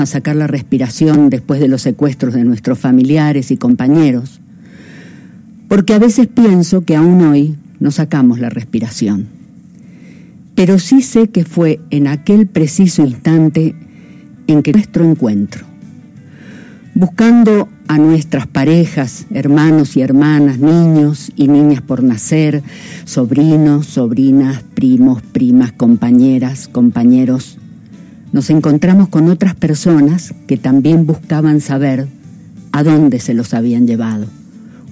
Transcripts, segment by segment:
a sacar la respiración después de los secuestros de nuestros familiares y compañeros, porque a veces pienso que aún hoy no sacamos la respiración. Pero sí sé que fue en aquel preciso instante en que nuestro encuentro, buscando a nuestras parejas, hermanos y hermanas, niños y niñas por nacer, sobrinos, sobrinas, primos, primas, compañeras, compañeros, nos encontramos con otras personas que también buscaban saber a dónde se los habían llevado,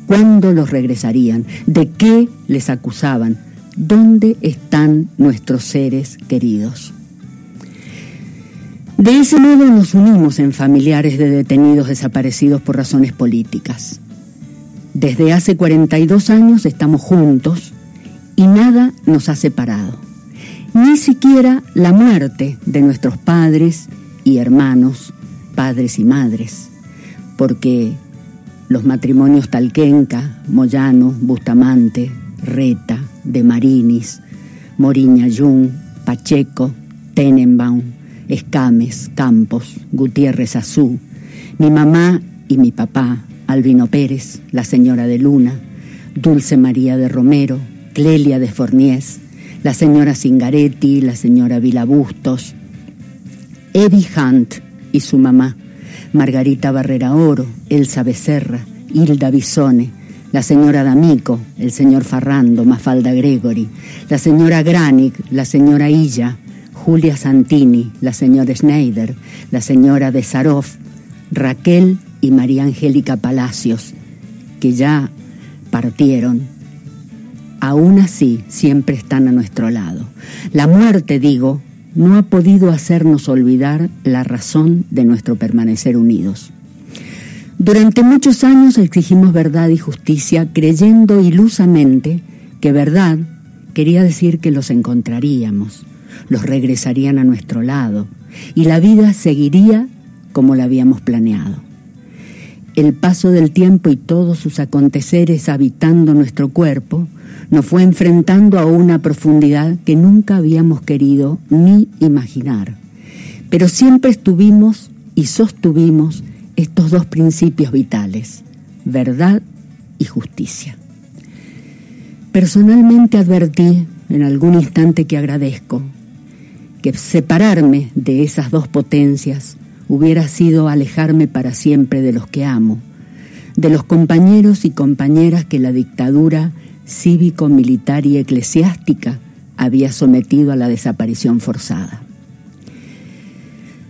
cuándo los regresarían, de qué les acusaban, dónde están nuestros seres queridos. De ese modo nos unimos en familiares de detenidos desaparecidos por razones políticas. Desde hace 42 años estamos juntos y nada nos ha separado. Ni siquiera la muerte de nuestros padres y hermanos, padres y madres, porque los matrimonios Talquenca, Moyano, Bustamante, Reta, De Marinis, Moriña Jung, Pacheco, Tenenbaum, Escames, Campos, Gutiérrez Azú, mi mamá y mi papá, Albino Pérez, la señora de Luna, Dulce María de Romero, Clelia de Forniés, la señora Singaretti, la señora Vilabustos, Eddie Hunt y su mamá, Margarita Barrera Oro, Elsa Becerra, Hilda Bisone, la señora D'Amico, el señor Farrando, Mafalda Gregory, la señora Granic, la señora Illa, Julia Santini, la señora Schneider, la señora de Saroff, Raquel y María Angélica Palacios, que ya partieron, aún así siempre están a nuestro lado. La muerte, digo, no ha podido hacernos olvidar la razón de nuestro permanecer unidos. Durante muchos años exigimos verdad y justicia creyendo ilusamente que verdad quería decir que los encontraríamos, los regresarían a nuestro lado y la vida seguiría como la habíamos planeado. El paso del tiempo y todos sus aconteceres habitando nuestro cuerpo nos fue enfrentando a una profundidad que nunca habíamos querido ni imaginar. Pero siempre estuvimos y sostuvimos estos dos principios vitales, verdad y justicia. Personalmente advertí en algún instante que agradezco que separarme de esas dos potencias hubiera sido alejarme para siempre de los que amo, de los compañeros y compañeras que la dictadura cívico, militar y eclesiástica había sometido a la desaparición forzada.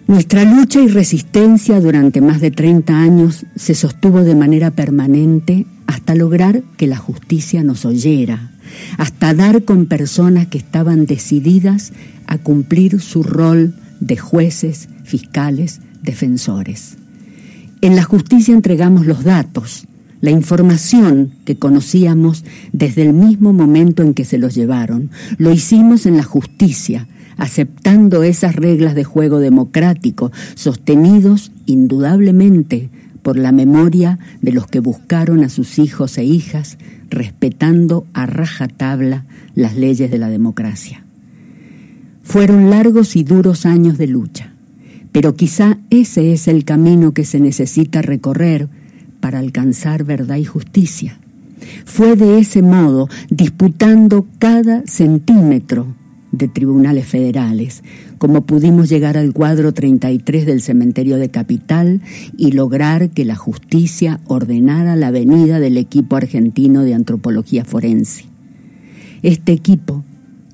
Nuestra lucha y resistencia durante más de 30 años se sostuvo de manera permanente hasta lograr que la justicia nos oyera, hasta dar con personas que estaban decididas a cumplir su rol de jueces, fiscales, defensores. En la justicia entregamos los datos, la información que conocíamos desde el mismo momento en que se los llevaron. Lo hicimos en la justicia, aceptando esas reglas de juego democrático, sostenidos indudablemente por la memoria de los que buscaron a sus hijos e hijas, respetando a rajatabla las leyes de la democracia. Fueron largos y duros años de lucha, pero quizá ese es el camino que se necesita recorrer para alcanzar verdad y justicia. Fue de ese modo, disputando cada centímetro de tribunales federales, como pudimos llegar al cuadro 33 del cementerio de Capital y lograr que la justicia ordenara la venida del equipo argentino de antropología forense. Este equipo,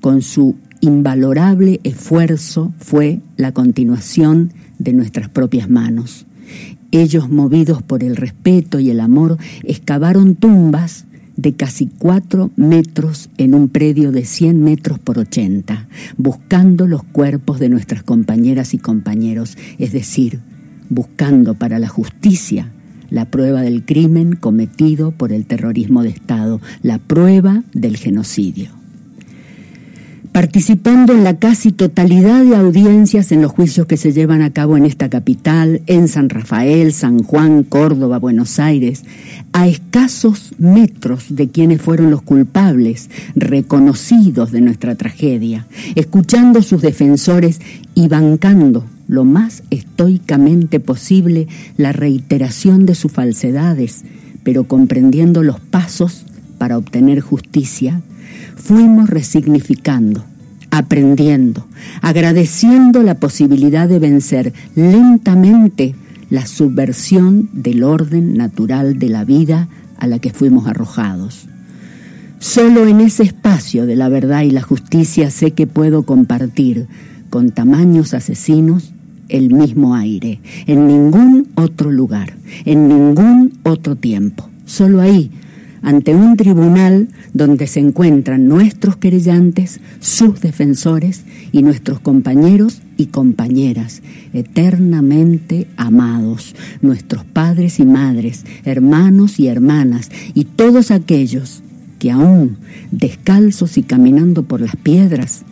con su invalorable esfuerzo fue la continuación de nuestras propias manos. Ellos, movidos por el respeto y el amor, excavaron tumbas de casi cuatro metros en un predio de 100 metros por 80, buscando los cuerpos de nuestras compañeras y compañeros, es decir, buscando para la justicia la prueba del crimen cometido por el terrorismo de Estado, la prueba del genocidio participando en la casi totalidad de audiencias en los juicios que se llevan a cabo en esta capital, en San Rafael, San Juan, Córdoba, Buenos Aires, a escasos metros de quienes fueron los culpables, reconocidos de nuestra tragedia, escuchando sus defensores y bancando lo más estoicamente posible la reiteración de sus falsedades, pero comprendiendo los pasos para obtener justicia, fuimos resignificando, aprendiendo, agradeciendo la posibilidad de vencer lentamente la subversión del orden natural de la vida a la que fuimos arrojados. Solo en ese espacio de la verdad y la justicia sé que puedo compartir con tamaños asesinos el mismo aire, en ningún otro lugar, en ningún otro tiempo. Solo ahí, ante un tribunal donde se encuentran nuestros querellantes, sus defensores y nuestros compañeros y compañeras, eternamente amados, nuestros padres y madres, hermanos y hermanas, y todos aquellos que aún, descalzos y caminando por las piedras,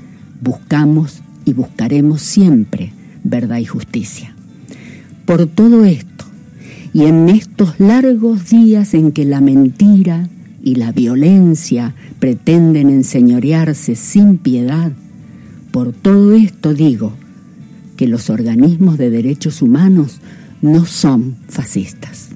buscamos y buscaremos siempre verdad y justicia. Por todo esto, y en estos largos días en que la mentira y la violencia pretenden enseñorearse sin piedad, por todo esto digo que los organismos de derechos humanos no son fascistas.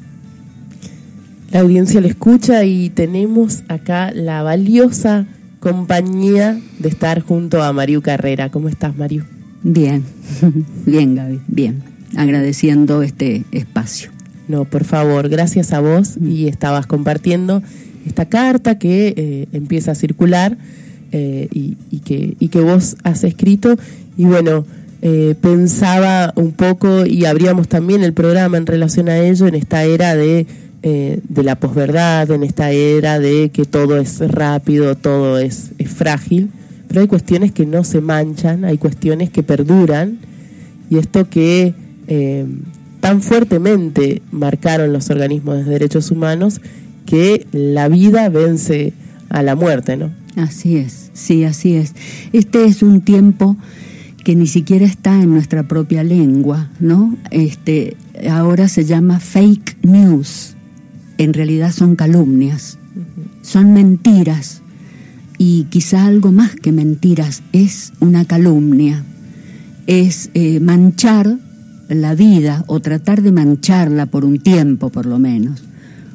La audiencia lo escucha y tenemos acá la valiosa compañía de estar junto a Mariu Carrera. ¿Cómo estás, Mariu? Bien, bien Gaby, bien. Agradeciendo este espacio. No, por favor, gracias a vos mm. y estabas compartiendo esta carta que eh, empieza a circular eh, y, que, y que vos has escrito. Y bueno, eh, pensaba un poco y abríamos también el programa en relación a ello en esta era de, de la posverdad, en esta era de que todo es rápido, todo es, es frágil pero hay cuestiones que no se manchan, hay cuestiones que perduran, y esto que eh, tan fuertemente marcaron los organismos de derechos humanos, que la vida vence a la muerte, ¿no? Así es, sí, así es. Este es un tiempo que ni siquiera está en nuestra propia lengua, ¿no? Este, ahora se llama fake news. En realidad son calumnias, son mentiras y quizá algo más que mentiras, es una calumnia, es eh, manchar la vida o tratar de mancharla por un tiempo por lo menos,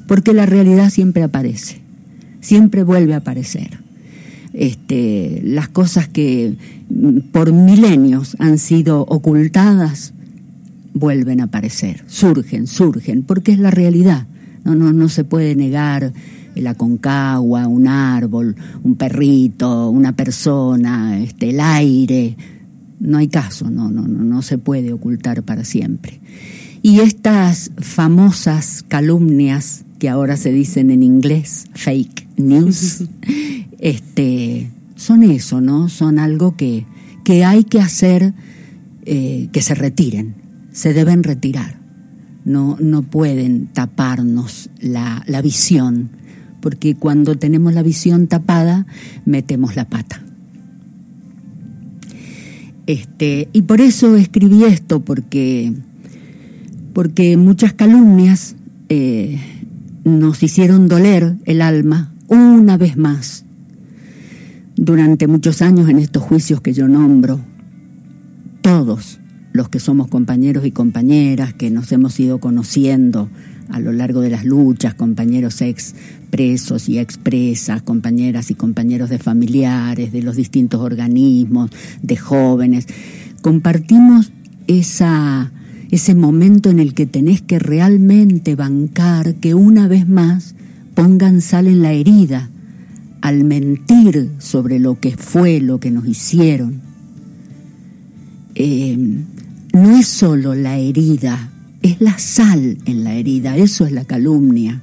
porque la realidad siempre aparece, siempre vuelve a aparecer. Este, las cosas que mm, por milenios han sido ocultadas vuelven a aparecer, surgen, surgen, porque es la realidad. No, no, no se puede negar la concagua, un árbol, un perrito, una persona, este, el aire. No hay caso, no, no, no, no se puede ocultar para siempre. Y estas famosas calumnias que ahora se dicen en inglés, fake news, este, son eso, ¿no? Son algo que, que hay que hacer eh, que se retiren, se deben retirar. No, no pueden taparnos la, la visión porque cuando tenemos la visión tapada, metemos la pata. Este, y por eso escribí esto, porque, porque muchas calumnias eh, nos hicieron doler el alma una vez más. Durante muchos años en estos juicios que yo nombro, todos los que somos compañeros y compañeras, que nos hemos ido conociendo a lo largo de las luchas, compañeros ex presos y expresas, compañeras y compañeros de familiares, de los distintos organismos, de jóvenes. Compartimos esa, ese momento en el que tenés que realmente bancar que una vez más pongan sal en la herida al mentir sobre lo que fue, lo que nos hicieron. Eh, no es solo la herida, es la sal en la herida, eso es la calumnia.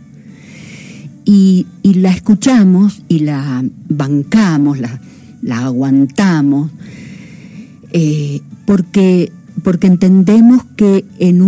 Y, la escuchamos y la bancamos, la, aguantamos, eh, porque, porque entendemos que en un